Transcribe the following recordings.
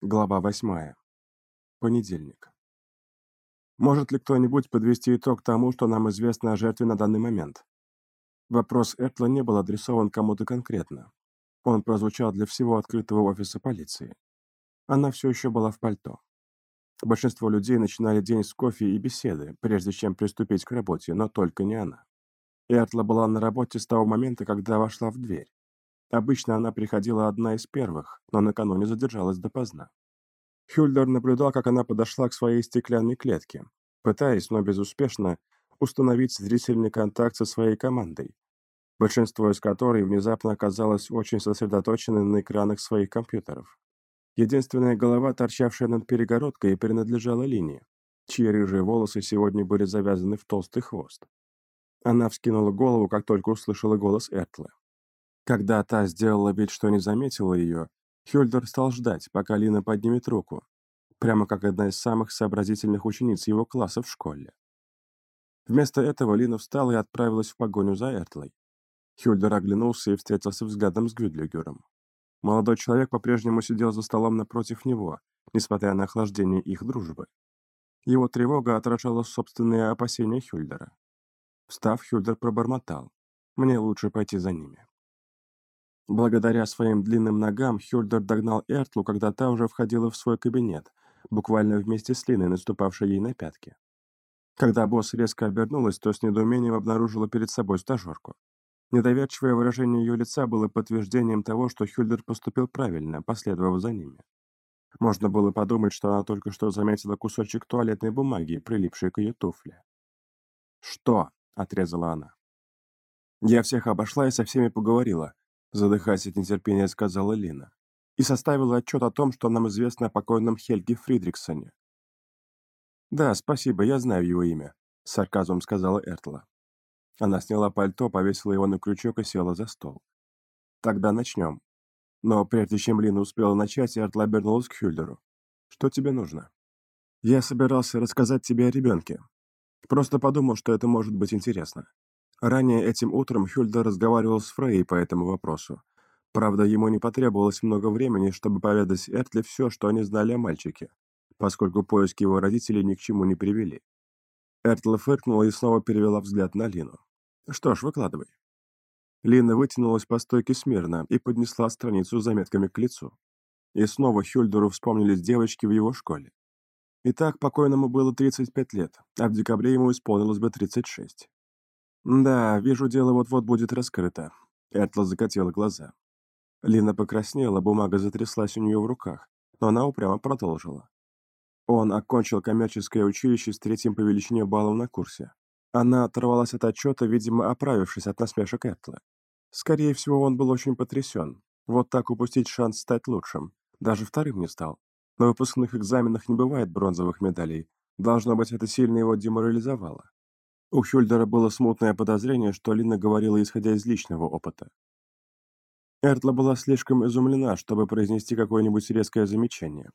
Глава 8. Понедельник. Может ли кто-нибудь подвести итог тому, что нам известно о жертве на данный момент? Вопрос Эртла не был адресован кому-то конкретно. Он прозвучал для всего открытого офиса полиции. Она все еще была в пальто. Большинство людей начинали день с кофе и беседы, прежде чем приступить к работе, но только не она. Эртла была на работе с того момента, когда вошла в дверь. Обычно она приходила одна из первых, но накануне задержалась допоздна. Хюльдер наблюдал, как она подошла к своей стеклянной клетке, пытаясь, но безуспешно, установить зрительный контакт со своей командой, большинство из которой внезапно оказалось очень сосредоточено на экранах своих компьютеров. Единственная голова, торчавшая над перегородкой, принадлежала Лине, чьи рыжие волосы сегодня были завязаны в толстый хвост. Она вскинула голову, как только услышала голос Эртла. Когда та сделала вид, что не заметила ее, Хюльдер стал ждать, пока Лина поднимет руку, прямо как одна из самых сообразительных учениц его класса в школе. Вместо этого Лина встала и отправилась в погоню за Эртлой. Хюльдер оглянулся и встретился взглядом с Гвюдлигером. Молодой человек по-прежнему сидел за столом напротив него, несмотря на охлаждение их дружбы. Его тревога отражала собственные опасения Хюльдера. Встав, Хюльдер пробормотал. «Мне лучше пойти за ними». Благодаря своим длинным ногам Хюльдер догнал Эртлу, когда та уже входила в свой кабинет, буквально вместе с Линой, наступавшей ей на пятки. Когда босс резко обернулась, то с недоумением обнаружила перед собой стажерку. Недоверчивое выражение ее лица было подтверждением того, что Хюльдер поступил правильно, последовав за ними. Можно было подумать, что она только что заметила кусочек туалетной бумаги, прилипший к ее туфле. «Что?» — отрезала она. «Я всех обошла и со всеми поговорила задыхаясь от нетерпения, сказала Лина, и составила отчет о том, что нам известно о покойном Хельге Фридриксоне. «Да, спасибо, я знаю его имя», — с сарказмом сказала Эртла. Она сняла пальто, повесила его на крючок и села за стол. «Тогда начнем». Но прежде чем Лина успела начать, Эртла обернулась к Хюльдеру. «Что тебе нужно?» «Я собирался рассказать тебе о ребенке. Просто подумал, что это может быть интересно. Ранее этим утром Хюльда разговаривал с Фрей по этому вопросу. Правда, ему не потребовалось много времени, чтобы поведать Эртли все, что они знали о мальчике, поскольку поиски его родителей ни к чему не привели. Эртла фыркнула и снова перевела взгляд на Лину. «Что ж, выкладывай». Лина вытянулась по стойке смирно и поднесла страницу с заметками к лицу. И снова Хюльдеру вспомнились девочки в его школе. Итак, покойному было 35 лет, а в декабре ему исполнилось бы 36. «Да, вижу, дело вот-вот будет раскрыто». Этла закатила глаза. Лина покраснела, бумага затряслась у нее в руках, но она упрямо продолжила. Он окончил коммерческое училище с третьим по величине баллом на курсе. Она оторвалась от отчета, видимо, оправившись от насмешек Этла. Скорее всего, он был очень потрясен. Вот так упустить шанс стать лучшим. Даже вторым не стал. На выпускных экзаменах не бывает бронзовых медалей. Должно быть, это сильно его деморализовало. У Хюльдера было смутное подозрение, что Лина говорила исходя из личного опыта. Эртла была слишком изумлена, чтобы произнести какое-нибудь резкое замечание.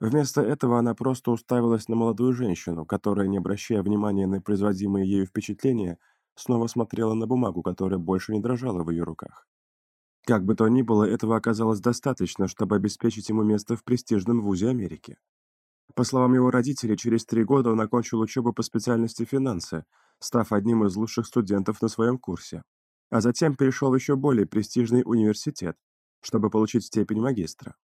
Вместо этого она просто уставилась на молодую женщину, которая, не обращая внимания на производимые ею впечатления, снова смотрела на бумагу, которая больше не дрожала в ее руках. Как бы то ни было, этого оказалось достаточно, чтобы обеспечить ему место в престижном вузе Америки. По словам его родителей, через три года он окончил учебу по специальности финансы, став одним из лучших студентов на своем курсе, а затем перешел в еще более престижный университет, чтобы получить степень магистра.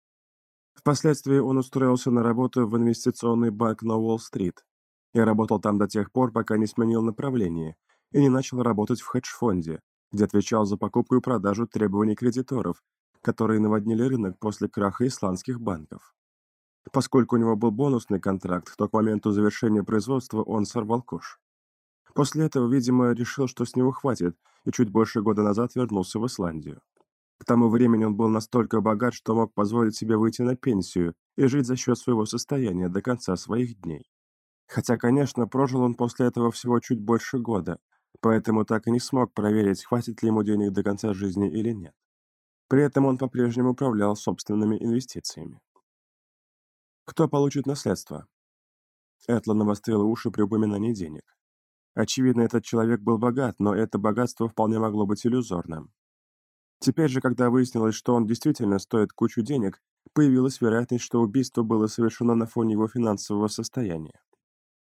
Впоследствии он устроился на работу в инвестиционный банк на Уолл-стрит и работал там до тех пор, пока не сменил направление и не начал работать в хедж-фонде, где отвечал за покупку и продажу требований кредиторов, которые наводнили рынок после краха исландских банков. Поскольку у него был бонусный контракт, то к моменту завершения производства он сорвал куш. После этого, видимо, решил, что с него хватит, и чуть больше года назад вернулся в Исландию. К тому времени он был настолько богат, что мог позволить себе выйти на пенсию и жить за счет своего состояния до конца своих дней. Хотя, конечно, прожил он после этого всего чуть больше года, поэтому так и не смог проверить, хватит ли ему денег до конца жизни или нет. При этом он по-прежнему управлял собственными инвестициями. Кто получит наследство? Этла навострила уши при упоминании денег. Очевидно, этот человек был богат, но это богатство вполне могло быть иллюзорным. Теперь же, когда выяснилось, что он действительно стоит кучу денег, появилась вероятность, что убийство было совершено на фоне его финансового состояния.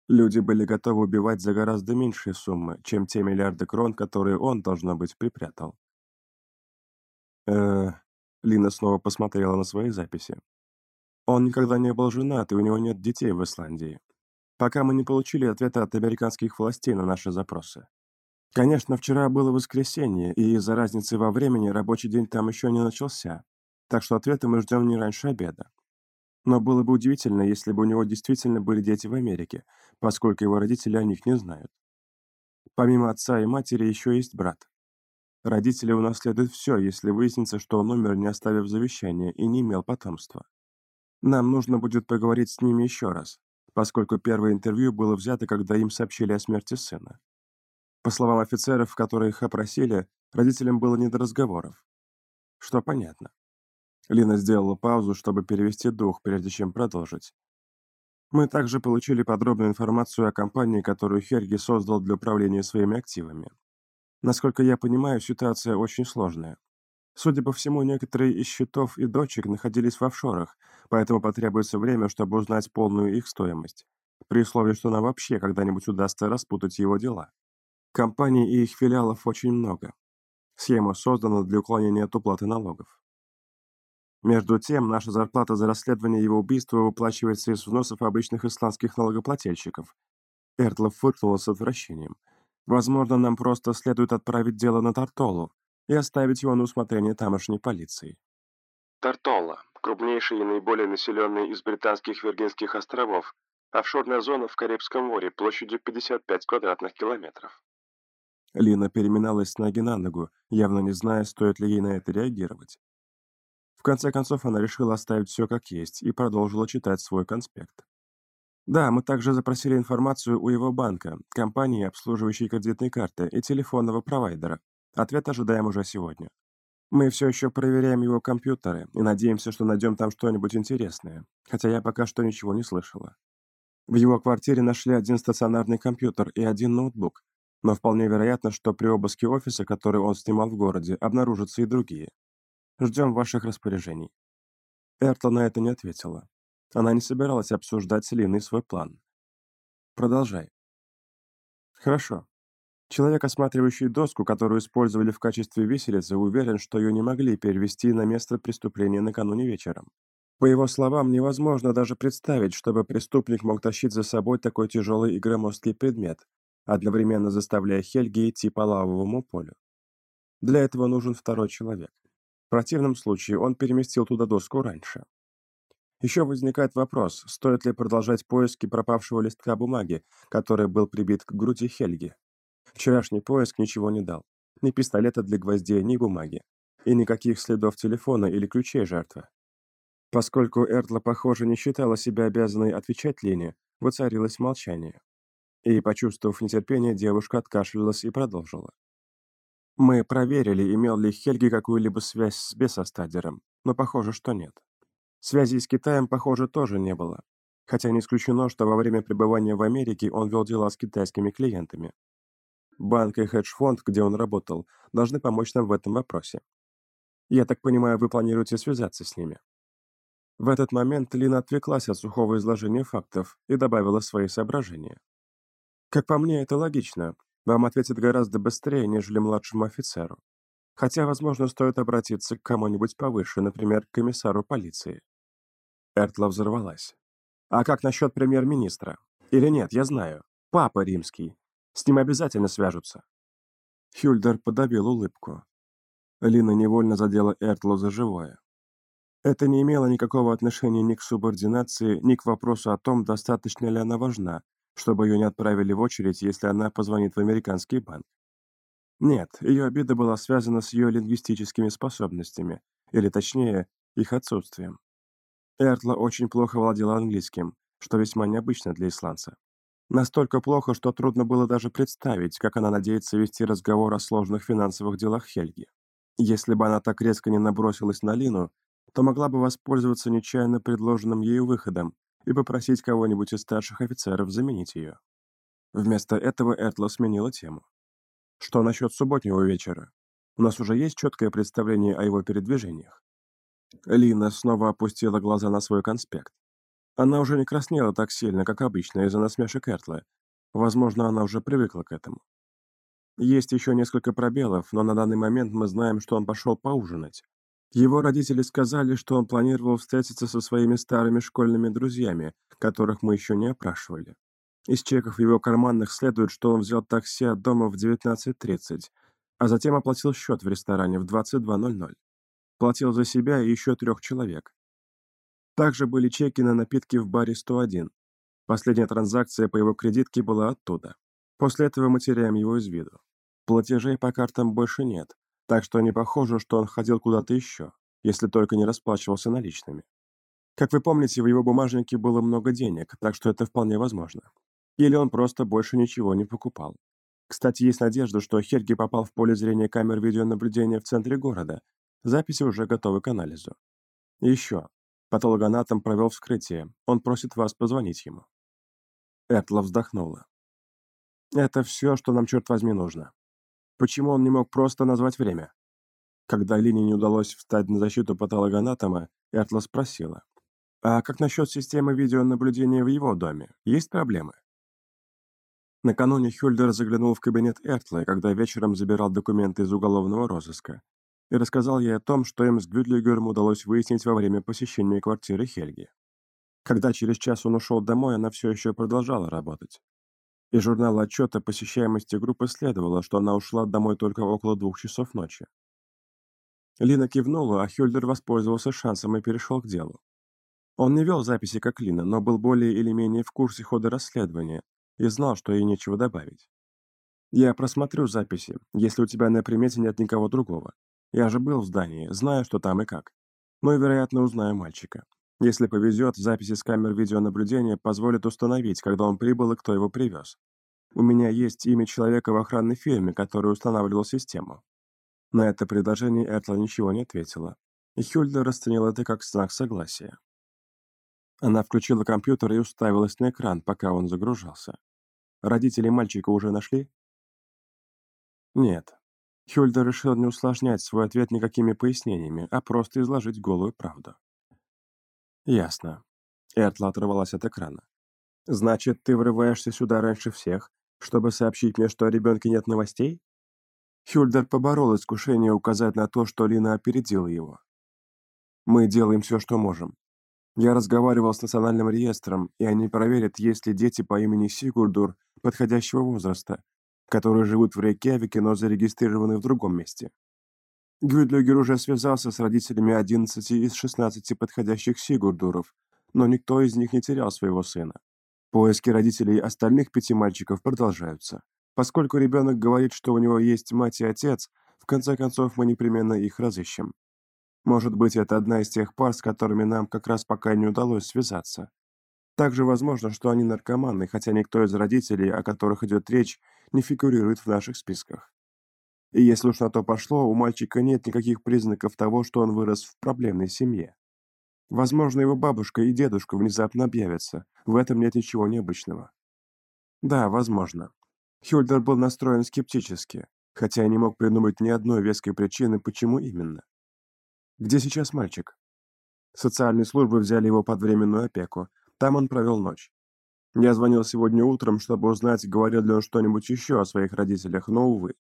Люди были готовы убивать за гораздо меньшие суммы, чем те миллиарды крон, которые он, должно быть, припрятал. э Лина снова посмотрела на свои записи. Он никогда не был женат, и у него нет детей в Исландии. Пока мы не получили ответа от американских властей на наши запросы. Конечно, вчера было воскресенье, и из-за разницы во времени рабочий день там еще не начался, так что ответа мы ждем не раньше обеда. Но было бы удивительно, если бы у него действительно были дети в Америке, поскольку его родители о них не знают. Помимо отца и матери еще есть брат. Родители унаследуют все, если выяснится, что он умер, не оставив завещания, и не имел потомства. Нам нужно будет поговорить с ними еще раз, поскольку первое интервью было взято, когда им сообщили о смерти сына. По словам офицеров, которые их опросили, родителям было не до разговоров. Что понятно. Лина сделала паузу, чтобы перевести дух, прежде чем продолжить. Мы также получили подробную информацию о компании, которую Херги создал для управления своими активами. Насколько я понимаю, ситуация очень сложная. Судя по всему, некоторые из счетов и дочек находились в офшорах, поэтому потребуется время, чтобы узнать полную их стоимость, при условии, что нам вообще когда-нибудь удастся распутать его дела. Компаний и их филиалов очень много. Схема создана для уклонения от уплаты налогов. Между тем, наша зарплата за расследование его убийства выплачивается из взносов обычных исландских налогоплательщиков. Эртлов фыркнула с отвращением. Возможно, нам просто следует отправить дело на Тартолу и оставить его на усмотрение тамошней полиции. Тартола – крупнейший и наиболее населенный из британских Виргинских островов, офшорная зона в Карибском море площадью 55 квадратных километров. Лина переминалась с ноги на ногу, явно не зная, стоит ли ей на это реагировать. В конце концов, она решила оставить все как есть и продолжила читать свой конспект. Да, мы также запросили информацию у его банка, компании, обслуживающей кредитные карты, и телефонного провайдера. Ответ ожидаем уже сегодня. Мы все еще проверяем его компьютеры и надеемся, что найдем там что-нибудь интересное, хотя я пока что ничего не слышала. В его квартире нашли один стационарный компьютер и один ноутбук, но вполне вероятно, что при обыске офиса, который он снимал в городе, обнаружатся и другие. Ждем ваших распоряжений». Эртла на это не ответила. Она не собиралась обсуждать с Линой свой план. «Продолжай». «Хорошо. Человек, осматривающий доску, которую использовали в качестве виселицы, уверен, что ее не могли перевести на место преступления накануне вечером. По его словам, невозможно даже представить, чтобы преступник мог тащить за собой такой тяжелый и громоздкий предмет, одновременно заставляя Хельги идти по лавовому полю. Для этого нужен второй человек противном случае он переместил туда доску раньше. Еще возникает вопрос, стоит ли продолжать поиски пропавшего листка бумаги, который был прибит к груди Хельги. Вчерашний поиск ничего не дал. Ни пистолета для гвоздей, ни бумаги. И никаких следов телефона или ключей жертвы. Поскольку Эртла, похоже, не считала себя обязанной отвечать Лене, воцарилось молчание. И, почувствовав нетерпение, девушка откашлялась и продолжила. Мы проверили, имел ли Хельги какую-либо связь с Бесостадером, но похоже, что нет. Связи с Китаем, похоже, тоже не было. Хотя не исключено, что во время пребывания в Америке он вел дела с китайскими клиентами. Банк и хедж-фонд, где он работал, должны помочь нам в этом вопросе. Я так понимаю, вы планируете связаться с ними? В этот момент Лина отвлеклась от сухого изложения фактов и добавила свои соображения. Как по мне, это логично, вам ответят гораздо быстрее, нежели младшему офицеру. Хотя, возможно, стоит обратиться к кому-нибудь повыше, например, к комиссару полиции. Эртла взорвалась. А как насчет премьер-министра? Или нет, я знаю. Папа римский. С ним обязательно свяжутся. Хюльдер подавил улыбку. Лина невольно задела Эртлу за живое. Это не имело никакого отношения ни к субординации, ни к вопросу о том, достаточно ли она важна, чтобы ее не отправили в очередь, если она позвонит в американский банк. Нет, ее обида была связана с ее лингвистическими способностями, или точнее, их отсутствием. Эртла очень плохо владела английским, что весьма необычно для исландца. Настолько плохо, что трудно было даже представить, как она надеется вести разговор о сложных финансовых делах Хельги. Если бы она так резко не набросилась на Лину, то могла бы воспользоваться нечаянно предложенным ею выходом и попросить кого-нибудь из старших офицеров заменить ее. Вместо этого Этла сменила тему. Что насчет субботнего вечера? У нас уже есть четкое представление о его передвижениях. Лина снова опустила глаза на свой конспект. Она уже не краснела так сильно, как обычно, из-за насмешек Эртлы. Возможно, она уже привыкла к этому. Есть еще несколько пробелов, но на данный момент мы знаем, что он пошел поужинать. Его родители сказали, что он планировал встретиться со своими старыми школьными друзьями, которых мы еще не опрашивали. Из чеков в его карманах следует, что он взял такси от дома в 19.30, а затем оплатил счет в ресторане в 22.00. Платил за себя и еще трех человек. Также были чеки на напитки в баре 101. Последняя транзакция по его кредитке была оттуда. После этого мы теряем его из виду. Платежей по картам больше нет, так что не похоже, что он ходил куда-то еще, если только не расплачивался наличными. Как вы помните, в его бумажнике было много денег, так что это вполне возможно. Или он просто больше ничего не покупал. Кстати, есть надежда, что Хельги попал в поле зрения камер видеонаблюдения в центре города. Записи уже готовы к анализу. Еще. Патологоанатом провел вскрытие. Он просит вас позвонить ему. Эртла вздохнула. Это все, что нам, черт возьми, нужно. Почему он не мог просто назвать время? Когда Лине не удалось встать на защиту патологоанатома, Эртла спросила. «А как насчет системы видеонаблюдения в его доме? Есть проблемы?» Накануне Хюльдер заглянул в кабинет Эртлы, когда вечером забирал документы из уголовного розыска, и рассказал ей о том, что им с Гвюдлигером удалось выяснить во время посещения квартиры Хельги. Когда через час он ушел домой, она все еще продолжала работать. Из журнала отчета посещаемости группы следовало, что она ушла домой только около двух часов ночи. Лина кивнула, а Хюльдер воспользовался шансом и перешел к делу. Он не вел записи как Лина, но был более или менее в курсе хода расследования и знал, что ей нечего добавить. «Я просмотрю записи, если у тебя на примете нет никого другого. Я же был в здании, знаю, что там и как. Ну и, вероятно, узнаю мальчика. Если повезет, записи с камер видеонаблюдения позволят установить, когда он прибыл и кто его привез. У меня есть имя человека в охранной фирме, который устанавливал систему». На это предложение Эртла ничего не ответила, и Хюльдер расценил это как знак согласия. Она включила компьютер и уставилась на экран, пока он загружался. Родители мальчика уже нашли? Нет. Хюльдер решил не усложнять свой ответ никакими пояснениями, а просто изложить голую правду. «Ясно». Эртла оторвалась от экрана. «Значит, ты врываешься сюда раньше всех, чтобы сообщить мне, что о ребенке нет новостей?» Хюльдер поборол искушение указать на то, что Лина опередила его. «Мы делаем все, что можем. Я разговаривал с национальным реестром, и они проверят, есть ли дети по имени Сигурдур подходящего возраста, которые живут в Рейкьявике, но зарегистрированы в другом месте. Гюдлюгер уже связался с родителями 11 из 16 подходящих Сигурдуров, но никто из них не терял своего сына. Поиски родителей остальных пяти мальчиков продолжаются. Поскольку ребенок говорит, что у него есть мать и отец, в конце концов мы непременно их разыщем. Может быть, это одна из тех пар, с которыми нам как раз пока не удалось связаться. Также возможно, что они наркоманы, хотя никто из родителей, о которых идет речь, не фигурирует в наших списках. И если уж на то пошло, у мальчика нет никаких признаков того, что он вырос в проблемной семье. Возможно, его бабушка и дедушка внезапно объявятся. В этом нет ничего необычного. Да, возможно. Хюльдер был настроен скептически, хотя и не мог придумать ни одной веской причины, почему именно. Где сейчас мальчик? Социальные службы взяли его под временную опеку, там он провел ночь. Я звонил сегодня утром, чтобы узнать, говорил ли он что-нибудь еще о своих родителях, но, увы.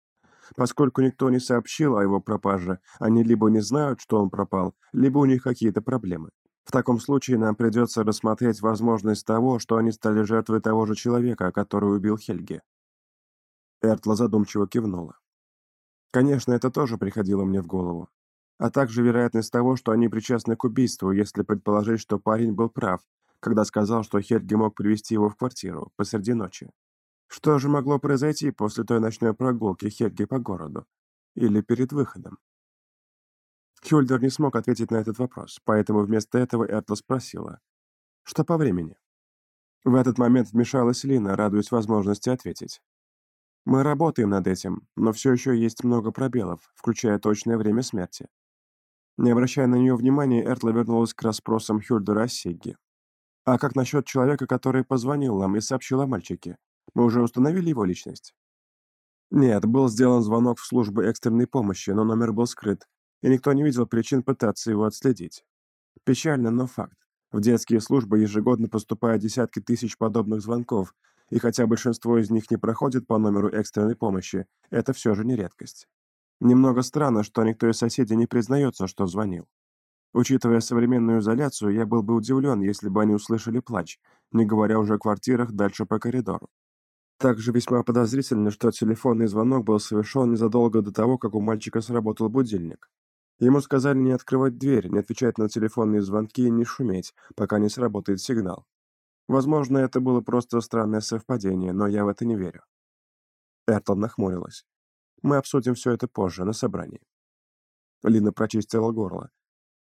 Поскольку никто не сообщил о его пропаже, они либо не знают, что он пропал, либо у них какие-то проблемы. В таком случае нам придется рассмотреть возможность того, что они стали жертвой того же человека, который убил Хельги. Эртла задумчиво кивнула. Конечно, это тоже приходило мне в голову. А также вероятность того, что они причастны к убийству, если предположить, что парень был прав, когда сказал, что Хельги мог привести его в квартиру посреди ночи. Что же могло произойти после той ночной прогулки Хельги по городу? Или перед выходом? Хюльдер не смог ответить на этот вопрос, поэтому вместо этого Эртла спросила. «Что по времени?» В этот момент вмешалась Лина, радуясь возможности ответить. «Мы работаем над этим, но все еще есть много пробелов, включая точное время смерти». Не обращая на нее внимания, Эртла вернулась к расспросам Хюльдера о Сигге. А как насчет человека, который позвонил нам и сообщил о мальчике? Мы уже установили его личность? Нет, был сделан звонок в службу экстренной помощи, но номер был скрыт. и никто не видел причин пытаться его отследить. Печально, но факт. В детские службы ежегодно поступают десятки тысяч подобных звонков, и хотя большинство из них не проходит по номеру экстренной помощи, это все же не редкость. Немного странно, что никто из соседей не признается, что звонил. Учитывая современную изоляцию, я был бы удивлен, если бы они услышали плач, не говоря уже о квартирах дальше по коридору. Также весьма подозрительно, что телефонный звонок был совершен незадолго до того, как у мальчика сработал будильник. Ему сказали не открывать дверь, не отвечать на телефонные звонки и не шуметь, пока не сработает сигнал. Возможно, это было просто странное совпадение, но я в это не верю. Эртл нахмурилась. Мы обсудим все это позже, на собрании. Лина прочистила горло.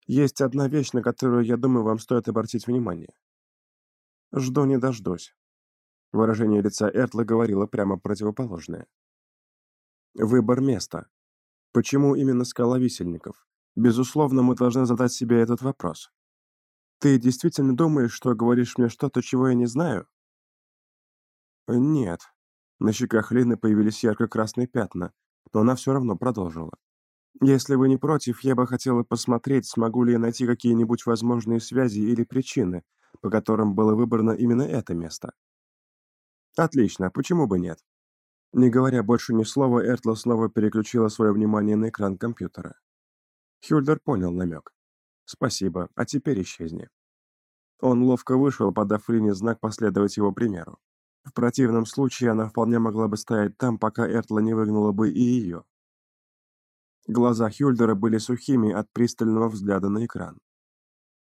Есть одна вещь, на которую, я думаю, вам стоит обратить внимание. Жду не дождусь. Выражение лица Эртла говорило прямо противоположное. Выбор места. Почему именно скала висельников? Безусловно, мы должны задать себе этот вопрос. Ты действительно думаешь, что говоришь мне что-то, чего я не знаю? Нет. На щеках Лины появились ярко-красные пятна, но она все равно продолжила. Если вы не против, я бы хотела посмотреть, смогу ли я найти какие-нибудь возможные связи или причины, по которым было выбрано именно это место. Отлично, почему бы нет? Не говоря больше ни слова, Эртла снова переключила свое внимание на экран компьютера. Хюльдер понял намек. «Спасибо, а теперь исчезни». Он ловко вышел, подав Лине знак последовать его примеру. В противном случае она вполне могла бы стоять там, пока Эртла не выгнала бы и ее. Глаза Хюльдера были сухими от пристального взгляда на экран.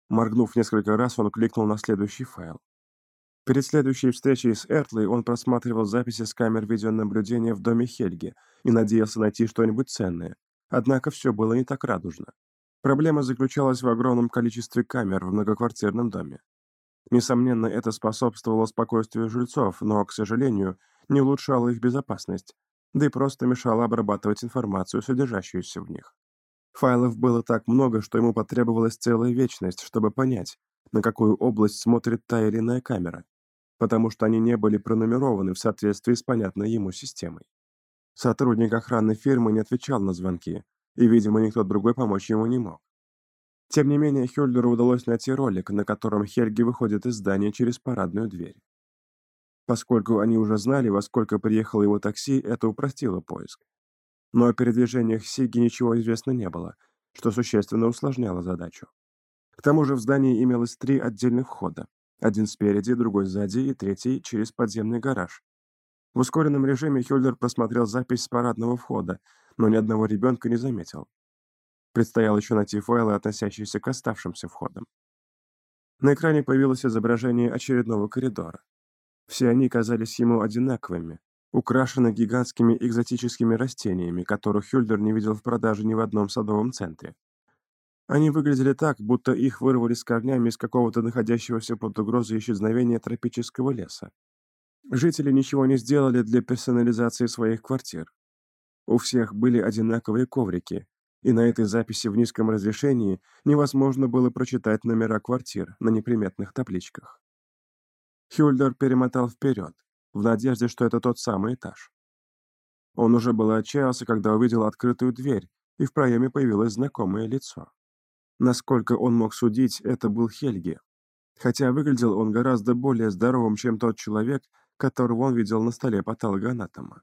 Моргнув несколько раз, он кликнул на следующий файл. Перед следующей встречей с Эртлой он просматривал записи с камер видеонаблюдения в доме Хельги и надеялся найти что-нибудь ценное. Однако все было не так радужно. Проблема заключалась в огромном количестве камер в многоквартирном доме. Несомненно, это способствовало спокойствию жильцов, но, к сожалению, не улучшало их безопасность, да и просто мешало обрабатывать информацию, содержащуюся в них. Файлов было так много, что ему потребовалась целая вечность, чтобы понять, на какую область смотрит та или иная камера, потому что они не были пронумерованы в соответствии с понятной ему системой. Сотрудник охранной фирмы не отвечал на звонки, и, видимо, никто другой помочь ему не мог. Тем не менее, Хюльдеру удалось найти ролик, на котором Хельги выходит из здания через парадную дверь. Поскольку они уже знали, во сколько приехало его такси, это упростило поиск. Но о передвижениях Сиги ничего известно не было, что существенно усложняло задачу. К тому же в здании имелось три отдельных входа. Один спереди, другой сзади и третий через подземный гараж. В ускоренном режиме Хюльдер просмотрел запись с парадного входа, но ни одного ребенка не заметил. Предстояло еще найти файлы, относящиеся к оставшимся входам. На экране появилось изображение очередного коридора. Все они казались ему одинаковыми, украшены гигантскими экзотическими растениями, которых Хюльдер не видел в продаже ни в одном садовом центре. Они выглядели так, будто их вырвали с корнями из какого-то находящегося под угрозой исчезновения тропического леса. Жители ничего не сделали для персонализации своих квартир. У всех были одинаковые коврики, и на этой записи в низком разрешении невозможно было прочитать номера квартир на неприметных табличках. Хюльдер перемотал вперед, в надежде, что это тот самый этаж. Он уже было отчаялся, когда увидел открытую дверь, и в проеме появилось знакомое лицо. Насколько он мог судить, это был Хельги. Хотя выглядел он гораздо более здоровым, чем тот человек, которого он видел на столе патологоанатома.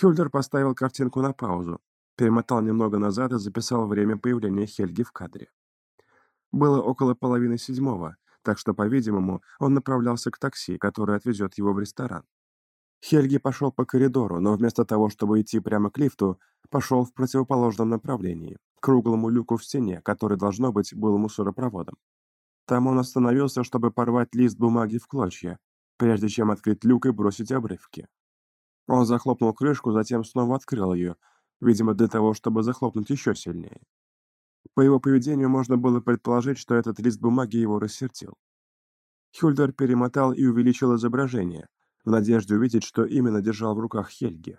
Хюльдер поставил картинку на паузу, перемотал немного назад и записал время появления Хельги в кадре. Было около половины седьмого, так что, по-видимому, он направлялся к такси, которое отвезет его в ресторан. Хельги пошел по коридору, но вместо того, чтобы идти прямо к лифту, пошел в противоположном направлении, к круглому люку в стене, который, должно быть, был мусоропроводом. Там он остановился, чтобы порвать лист бумаги в клочья, прежде чем открыть люк и бросить обрывки. Он захлопнул крышку, затем снова открыл ее, видимо, для того, чтобы захлопнуть еще сильнее. По его поведению можно было предположить, что этот лист бумаги его рассердил. Хюльдер перемотал и увеличил изображение, в надежде увидеть, что именно держал в руках Хельги.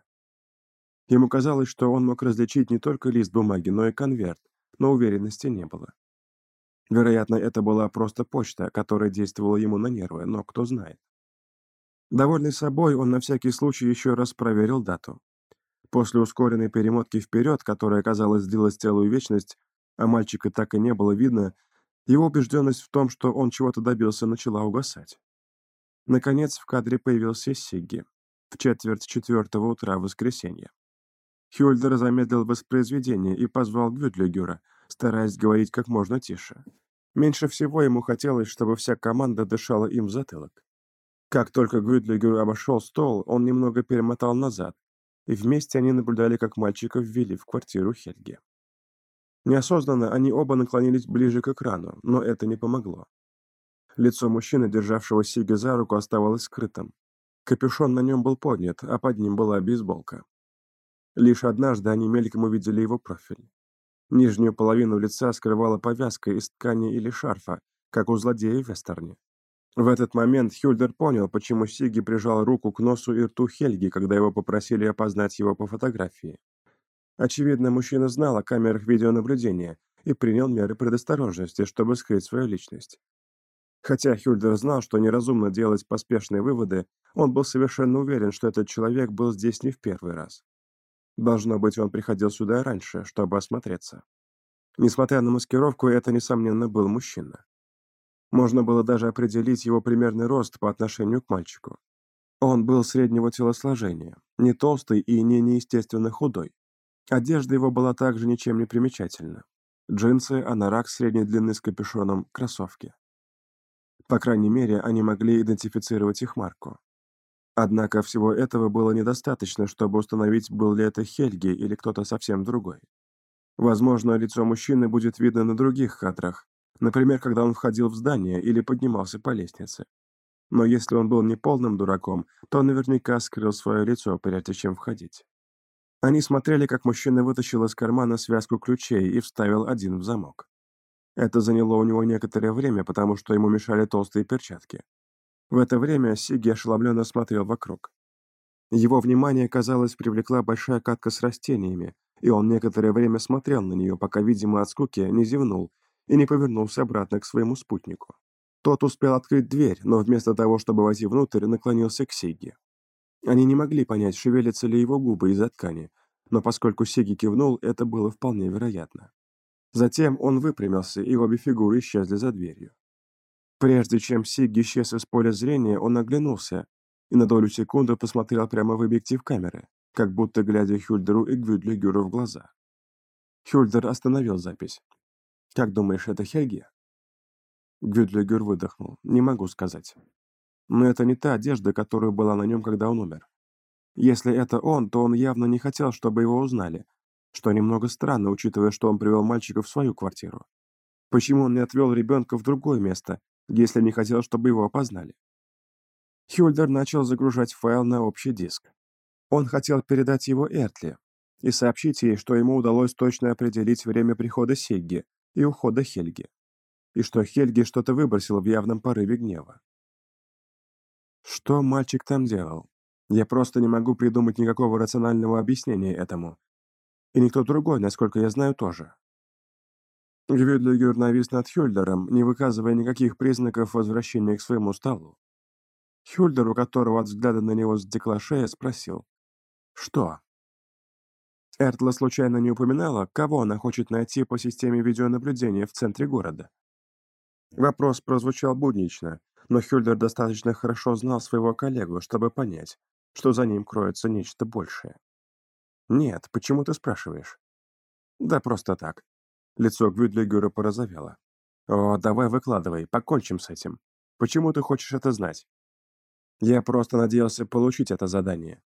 Ему казалось, что он мог различить не только лист бумаги, но и конверт, но уверенности не было. Вероятно, это была просто почта, которая действовала ему на нервы, но кто знает. Довольный собой, он на всякий случай еще раз проверил дату. После ускоренной перемотки вперед, которая, казалось, длилась целую вечность, а мальчика так и не было видно, его убежденность в том, что он чего-то добился, начала угасать. Наконец в кадре появился Сигги в четверть четвертого утра в воскресенье. Хюльдер замедлил воспроизведение и позвал Гвюдлигера, стараясь говорить как можно тише. Меньше всего ему хотелось, чтобы вся команда дышала им в затылок. Как только Гвюдлигер обошел стол, он немного перемотал назад, и вместе они наблюдали, как мальчика ввели в квартиру Хельги. Неосознанно они оба наклонились ближе к экрану, но это не помогло. Лицо мужчины, державшего Сиги за руку, оставалось скрытым. Капюшон на нем был поднят, а под ним была бейсболка. Лишь однажды они мельком увидели его профиль. Нижнюю половину лица скрывала повязка из ткани или шарфа, как у злодея в вестерне. В этот момент Хюльдер понял, почему Сиги прижал руку к носу и рту Хельги, когда его попросили опознать его по фотографии. Очевидно, мужчина знал о камерах видеонаблюдения и принял меры предосторожности, чтобы скрыть свою личность. Хотя Хюльдер знал, что неразумно делать поспешные выводы, он был совершенно уверен, что этот человек был здесь не в первый раз. Должно быть, он приходил сюда раньше, чтобы осмотреться. Несмотря на маскировку, это, несомненно, был мужчина. Можно было даже определить его примерный рост по отношению к мальчику. Он был среднего телосложения, не толстый и не неестественно худой. Одежда его была также ничем не примечательна. Джинсы, анорак средней длины с капюшоном, кроссовки. По крайней мере, они могли идентифицировать их марку. Однако всего этого было недостаточно, чтобы установить, был ли это Хельги или кто-то совсем другой. Возможно, лицо мужчины будет видно на других кадрах, например, когда он входил в здание или поднимался по лестнице. Но если он был не полным дураком, то наверняка скрыл свое лицо, прежде чем входить. Они смотрели, как мужчина вытащил из кармана связку ключей и вставил один в замок. Это заняло у него некоторое время, потому что ему мешали толстые перчатки. В это время Сиги ошеломленно смотрел вокруг. Его внимание, казалось, привлекла большая катка с растениями, и он некоторое время смотрел на нее, пока, видимо, от скуки не зевнул и не повернулся обратно к своему спутнику. Тот успел открыть дверь, но вместо того, чтобы войти внутрь, наклонился к Сиге. Они не могли понять, шевелятся ли его губы из-за ткани, но поскольку Сиги кивнул, это было вполне вероятно. Затем он выпрямился, и обе фигуры исчезли за дверью. Прежде чем Сигги исчез из поля зрения, он оглянулся и на долю секунды посмотрел прямо в объектив камеры, как будто глядя Хюльдеру и Гвюдлигюру в глаза. Хюльдер остановил запись. «Как думаешь, это Хельги?» Гвюдлигюр выдохнул. «Не могу сказать. Но это не та одежда, которая была на нем, когда он умер. Если это он, то он явно не хотел, чтобы его узнали, что немного странно, учитывая, что он привел мальчика в свою квартиру. Почему он не отвел ребенка в другое место, если не хотел, чтобы его опознали? Хюльдер начал загружать файл на общий диск. Он хотел передать его Эртли и сообщить ей, что ему удалось точно определить время прихода Сигги и ухода Хельги, и что Хельги что-то выбросил в явном порыве гнева. Что мальчик там делал? Я просто не могу придумать никакого рационального объяснения этому. И никто другой, насколько я знаю, тоже. Гвюдлигер навис над Хюльдером, не выказывая никаких признаков возвращения к своему столу. Хюльдер, у которого от взгляда на него стекла шея, спросил. «Что?» Эртла случайно не упоминала, кого она хочет найти по системе видеонаблюдения в центре города. Вопрос прозвучал буднично, но Хюльдер достаточно хорошо знал своего коллегу, чтобы понять, что за ним кроется нечто большее. «Нет, почему ты спрашиваешь?» «Да просто так». Лицо Гвюдлигера порозовело. «О, давай выкладывай, покончим с этим. Почему ты хочешь это знать?» «Я просто надеялся получить это задание.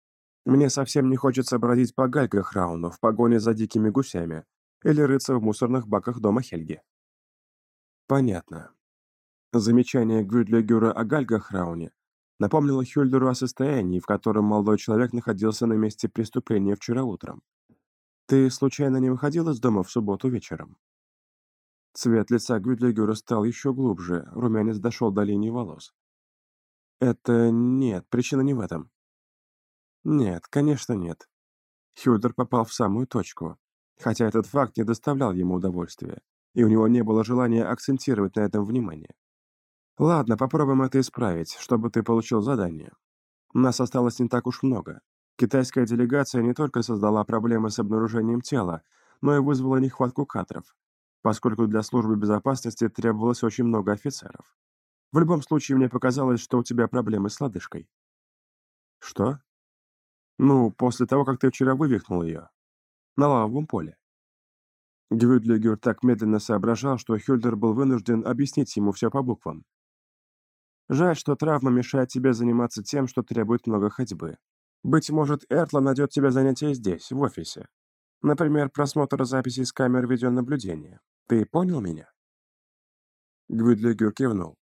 Мне совсем не хочется бродить по Гальгахрауну в погоне за дикими гусями или рыться в мусорных баках дома Хельги». «Понятно». Замечание Гвюдлигера о Гальгахрауне напомнила Хюльдеру о состоянии, в котором молодой человек находился на месте преступления вчера утром. «Ты случайно не выходил из дома в субботу вечером?» Цвет лица Гвюдлигера стал еще глубже, румянец дошел до линии волос. «Это нет, причина не в этом». «Нет, конечно нет». Хюльдер попал в самую точку, хотя этот факт не доставлял ему удовольствия, и у него не было желания акцентировать на этом внимание. Ладно, попробуем это исправить, чтобы ты получил задание. Нас осталось не так уж много. Китайская делегация не только создала проблемы с обнаружением тела, но и вызвала нехватку кадров. поскольку для службы безопасности требовалось очень много офицеров. В любом случае, мне показалось, что у тебя проблемы с лодыжкой. Что? Ну, после того, как ты вчера вывихнул ее. На лавовом поле. Гвюдлигер так медленно соображал, что Хюльдер был вынужден объяснить ему все по буквам. Жаль, что травма мешает тебе заниматься тем, что требует много ходьбы. Быть может, Эртла найдет тебе занятие здесь, в офисе. Например, просмотр записей с камер видеонаблюдения. Ты понял меня?» Гвюдлигер кивнул.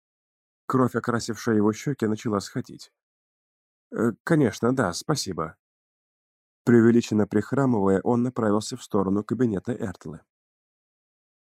Кровь, окрасившая его щеки, начала сходить. «Э, «Конечно, да, спасибо». Преувеличенно прихрамывая, он направился в сторону кабинета Эртлы.